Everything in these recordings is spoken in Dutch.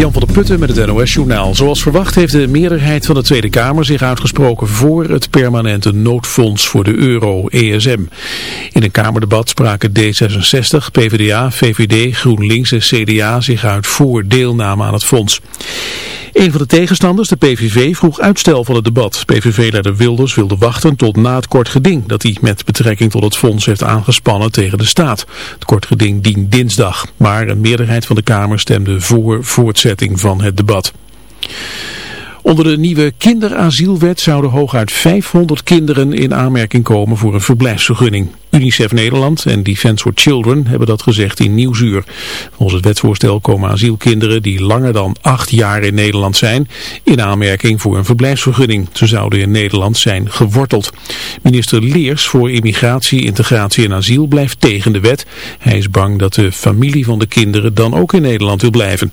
Jan van der Putten met het NOS-journaal. Zoals verwacht heeft de meerderheid van de Tweede Kamer zich uitgesproken voor het permanente noodfonds voor de euro, ESM. In een Kamerdebat spraken D66, PvdA, VVD, GroenLinks en CDA zich uit voor deelname aan het fonds. Een van de tegenstanders, de PVV, vroeg uitstel van het debat. PVV-leider Wilders wilde wachten tot na het kort geding dat hij met betrekking tot het fonds heeft aangespannen tegen de staat. Het kort geding dient dinsdag, maar een meerderheid van de Kamer stemde voor voortzetting van het debat. Onder de nieuwe kinderasielwet zouden hooguit 500 kinderen in aanmerking komen voor een verblijfsvergunning. UNICEF Nederland en Defence for Children hebben dat gezegd in Nieuwsuur. Volgens het wetsvoorstel komen asielkinderen die langer dan acht jaar in Nederland zijn in aanmerking voor een verblijfsvergunning. Ze zouden in Nederland zijn geworteld. Minister Leers voor Immigratie, Integratie en Asiel blijft tegen de wet. Hij is bang dat de familie van de kinderen dan ook in Nederland wil blijven.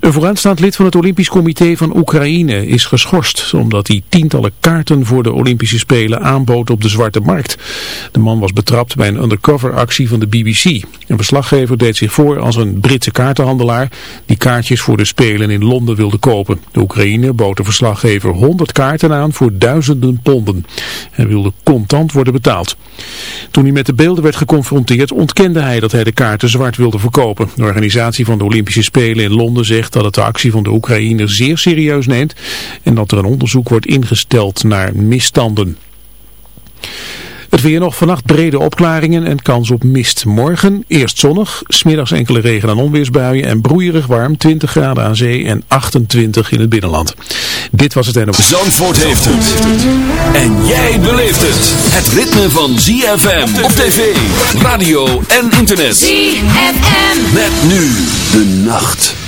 Een vooraanstaand lid van het Olympisch Comité van Oekraïne is geschorst, omdat hij tientallen kaarten voor de Olympische Spelen aanbood op de zwarte markt. De man was betrapt bij een undercover actie van de BBC. Een verslaggever deed zich voor als een Britse kaartenhandelaar die kaartjes voor de Spelen in Londen wilde kopen. De Oekraïne bood de verslaggever 100 kaarten aan voor duizenden ponden. Hij wilde contant worden betaald. Toen hij met de beelden werd geconfronteerd ontkende hij dat hij de kaarten zwart wilde verkopen. De organisatie van de Olympische Spelen in Londen zegt dat het de actie van de Oekraïne zeer serieus neemt en dat er een onderzoek wordt ingesteld naar misstanden. Het weer nog vannacht brede opklaringen en kans op mist. Morgen eerst zonnig, smiddags enkele regen- en onweersbuien en broeierig warm, 20 graden aan zee en 28 in het binnenland. Dit was het en op... Zandvoort heeft het. En jij beleeft het. Het ritme van ZFM op tv, radio en internet. ZFM. Met nu de nacht.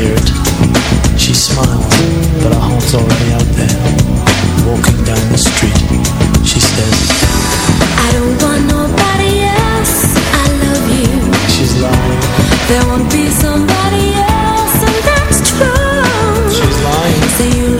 hear it. She smiles, but her heart's already out there. Walking down the street, she says, I don't want nobody else. I love you. She's lying, There won't be somebody else, and that's true. she's lying. Say you'll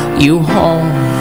you home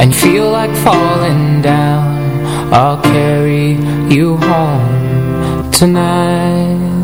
and feel like falling down. I'll carry you home tonight.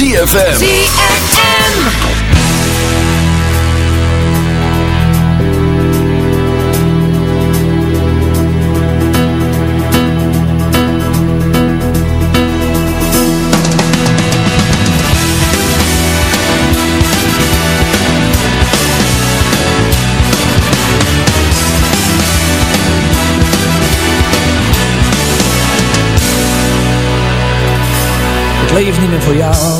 ZFM. ZFM. leef niet meer voor jou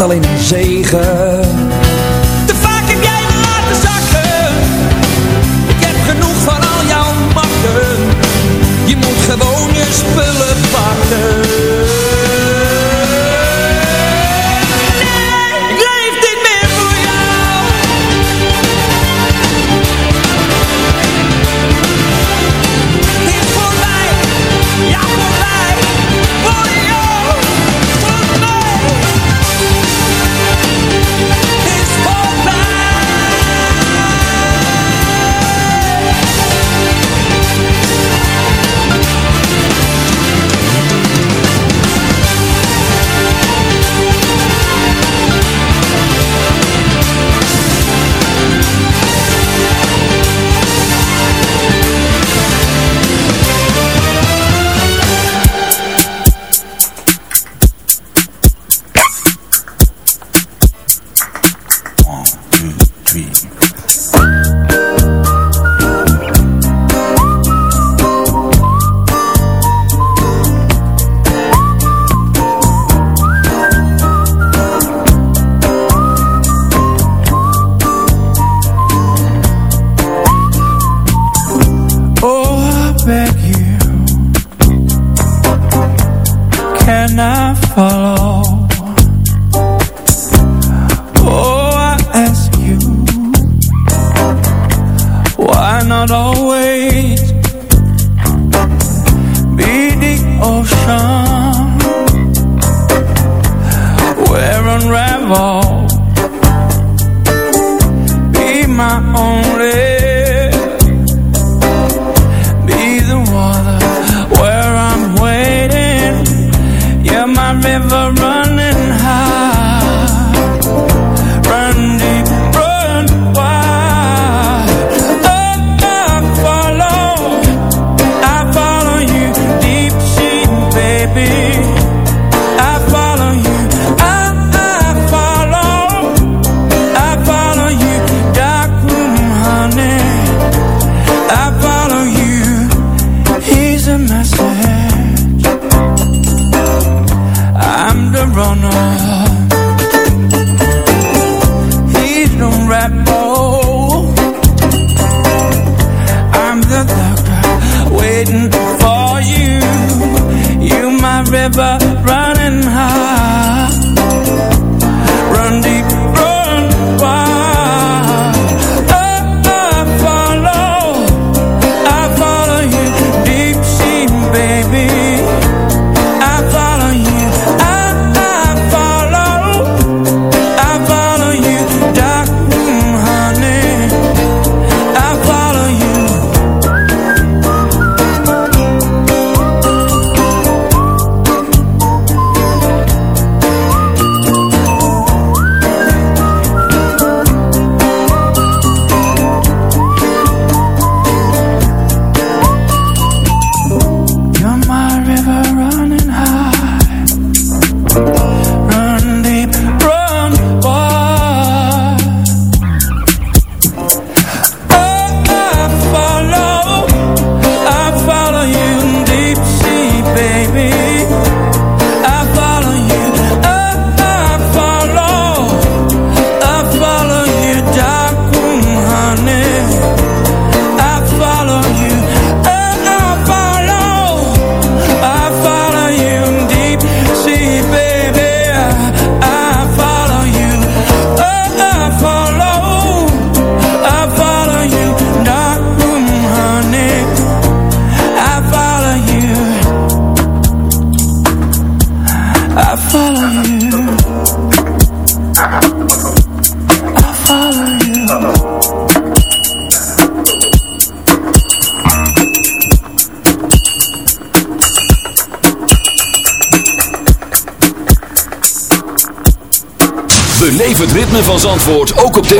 alleen een zegen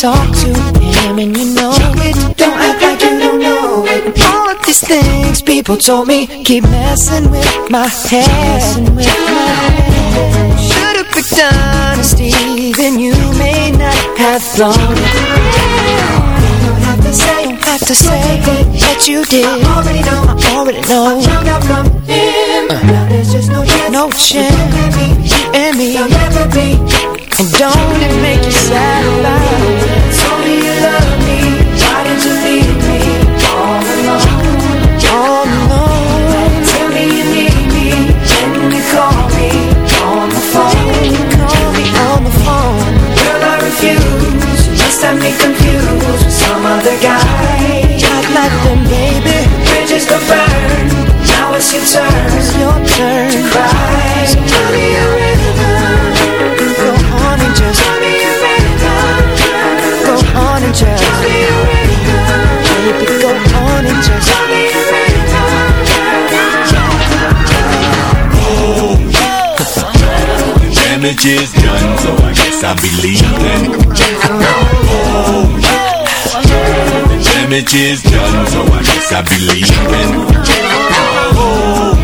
Talk to him and you know it. Don't act like you don't know it. All of these things people told me keep messing with my head. Should've picked honesty, then you may not have it. Don't have to say, don't have to say that you did. I already know, I already know. I out from him. Now there's just no chance, no chance. You and me, there'll never be. Don't it make you sad? Told me you love me. Why did you me all. Tell me you need me. When you call me on the phone. On the phone. Girl, I refuse. Confused with some other guy. Not like them, baby. Bridges. Now it's your turn. It's your turn to cry. So tell me a damage is done, so I guess I'll be leaving. Oh, the damage is done, so I guess I'll be leaving. Oh,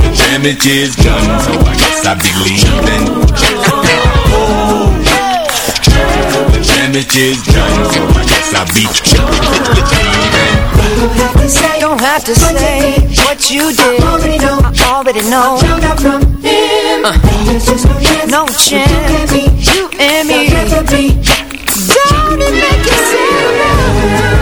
the damage is done, so I guess I'll be leaving. The damage is done, I guess I'll be leaving. Don't have to say what you did. I already know. I already know. found out from him. Uh. There's just no chance. No chance. You and me. Don't it make you?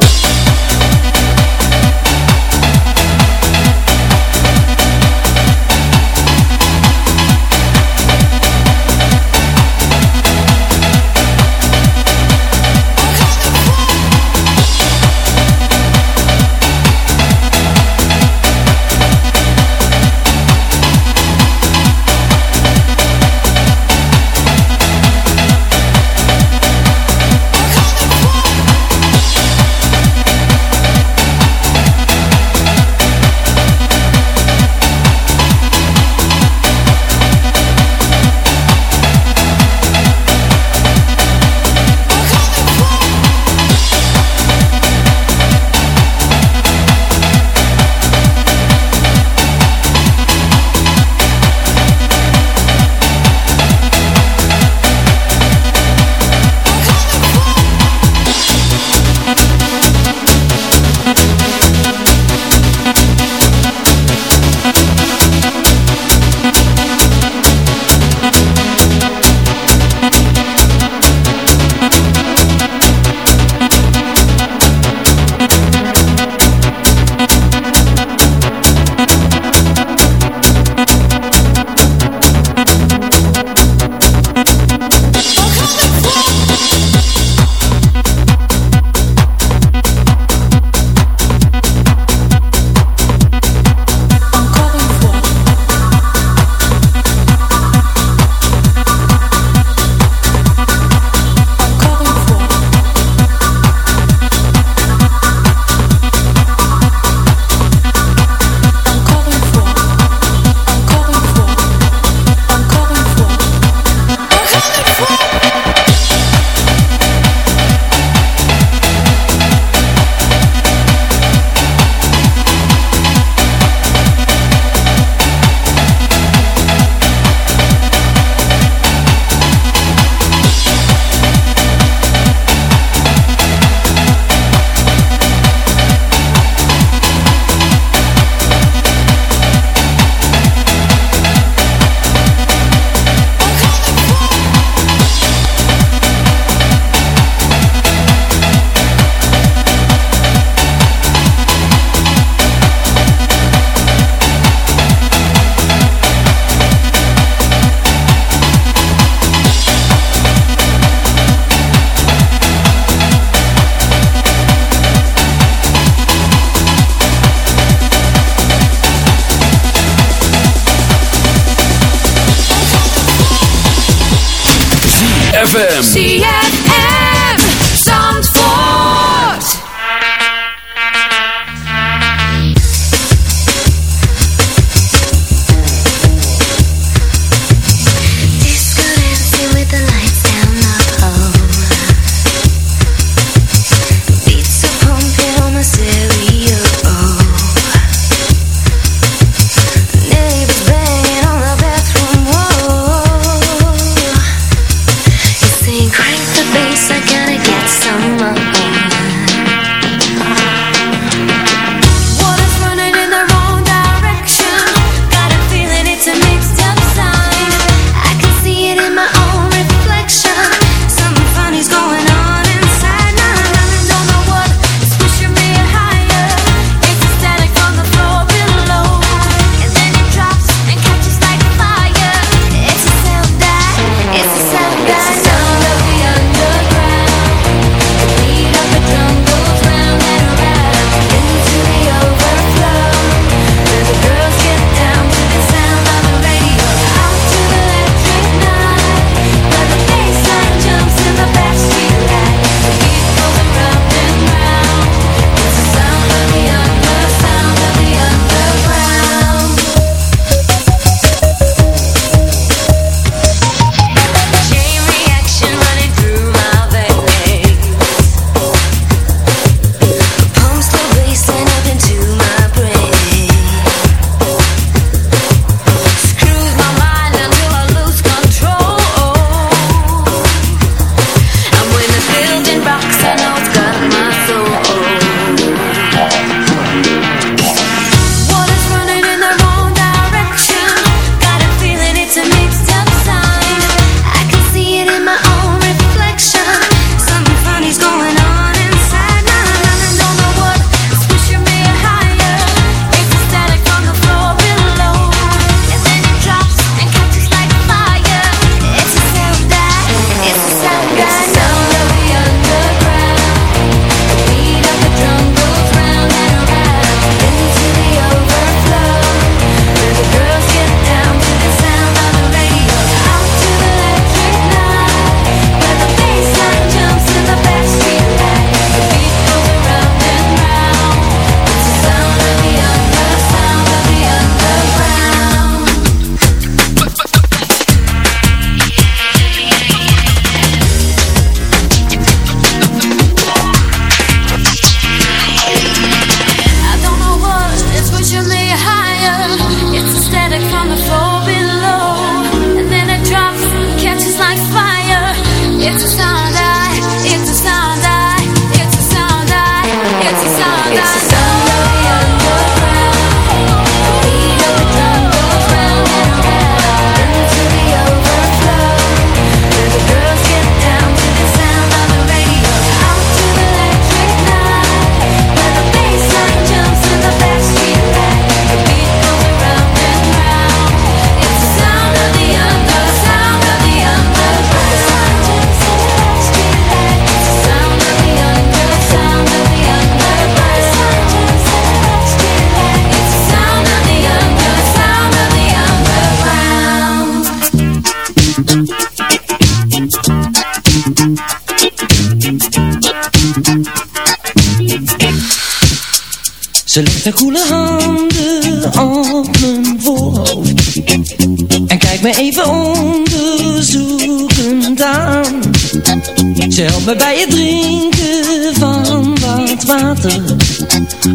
Me bij het drinken van wat water.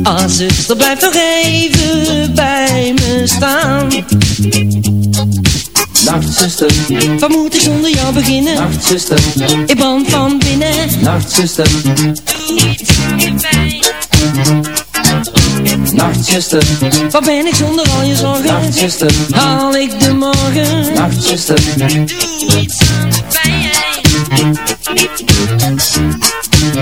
Ah zuster blijf nog even bij me staan. Nachtzuster, Wat moet ik zonder jou beginnen? Nachtzuster, Ik brand van binnen. Nachtzuster, Nachtzuster, Wat ben ik zonder al je zorgen? Nachtzuster, Haal ik de morgen? Nachtzuster,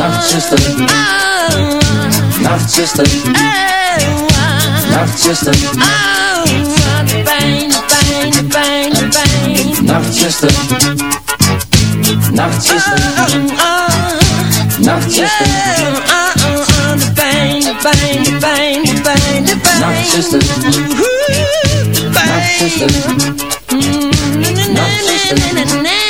Nachtzuster, Nachtzuster, Nachtzuster, Oh, wat de pijn, de pijn, de pijn, de pijn. Nachtzuster, Nachtzuster, Nachtzuster, Oh, oh, oh, de pijn, de pijn, de pijn, de pijn, de. Nachtzuster, pijn. Nachtzuster, Nachtzuster. Nachtzuster.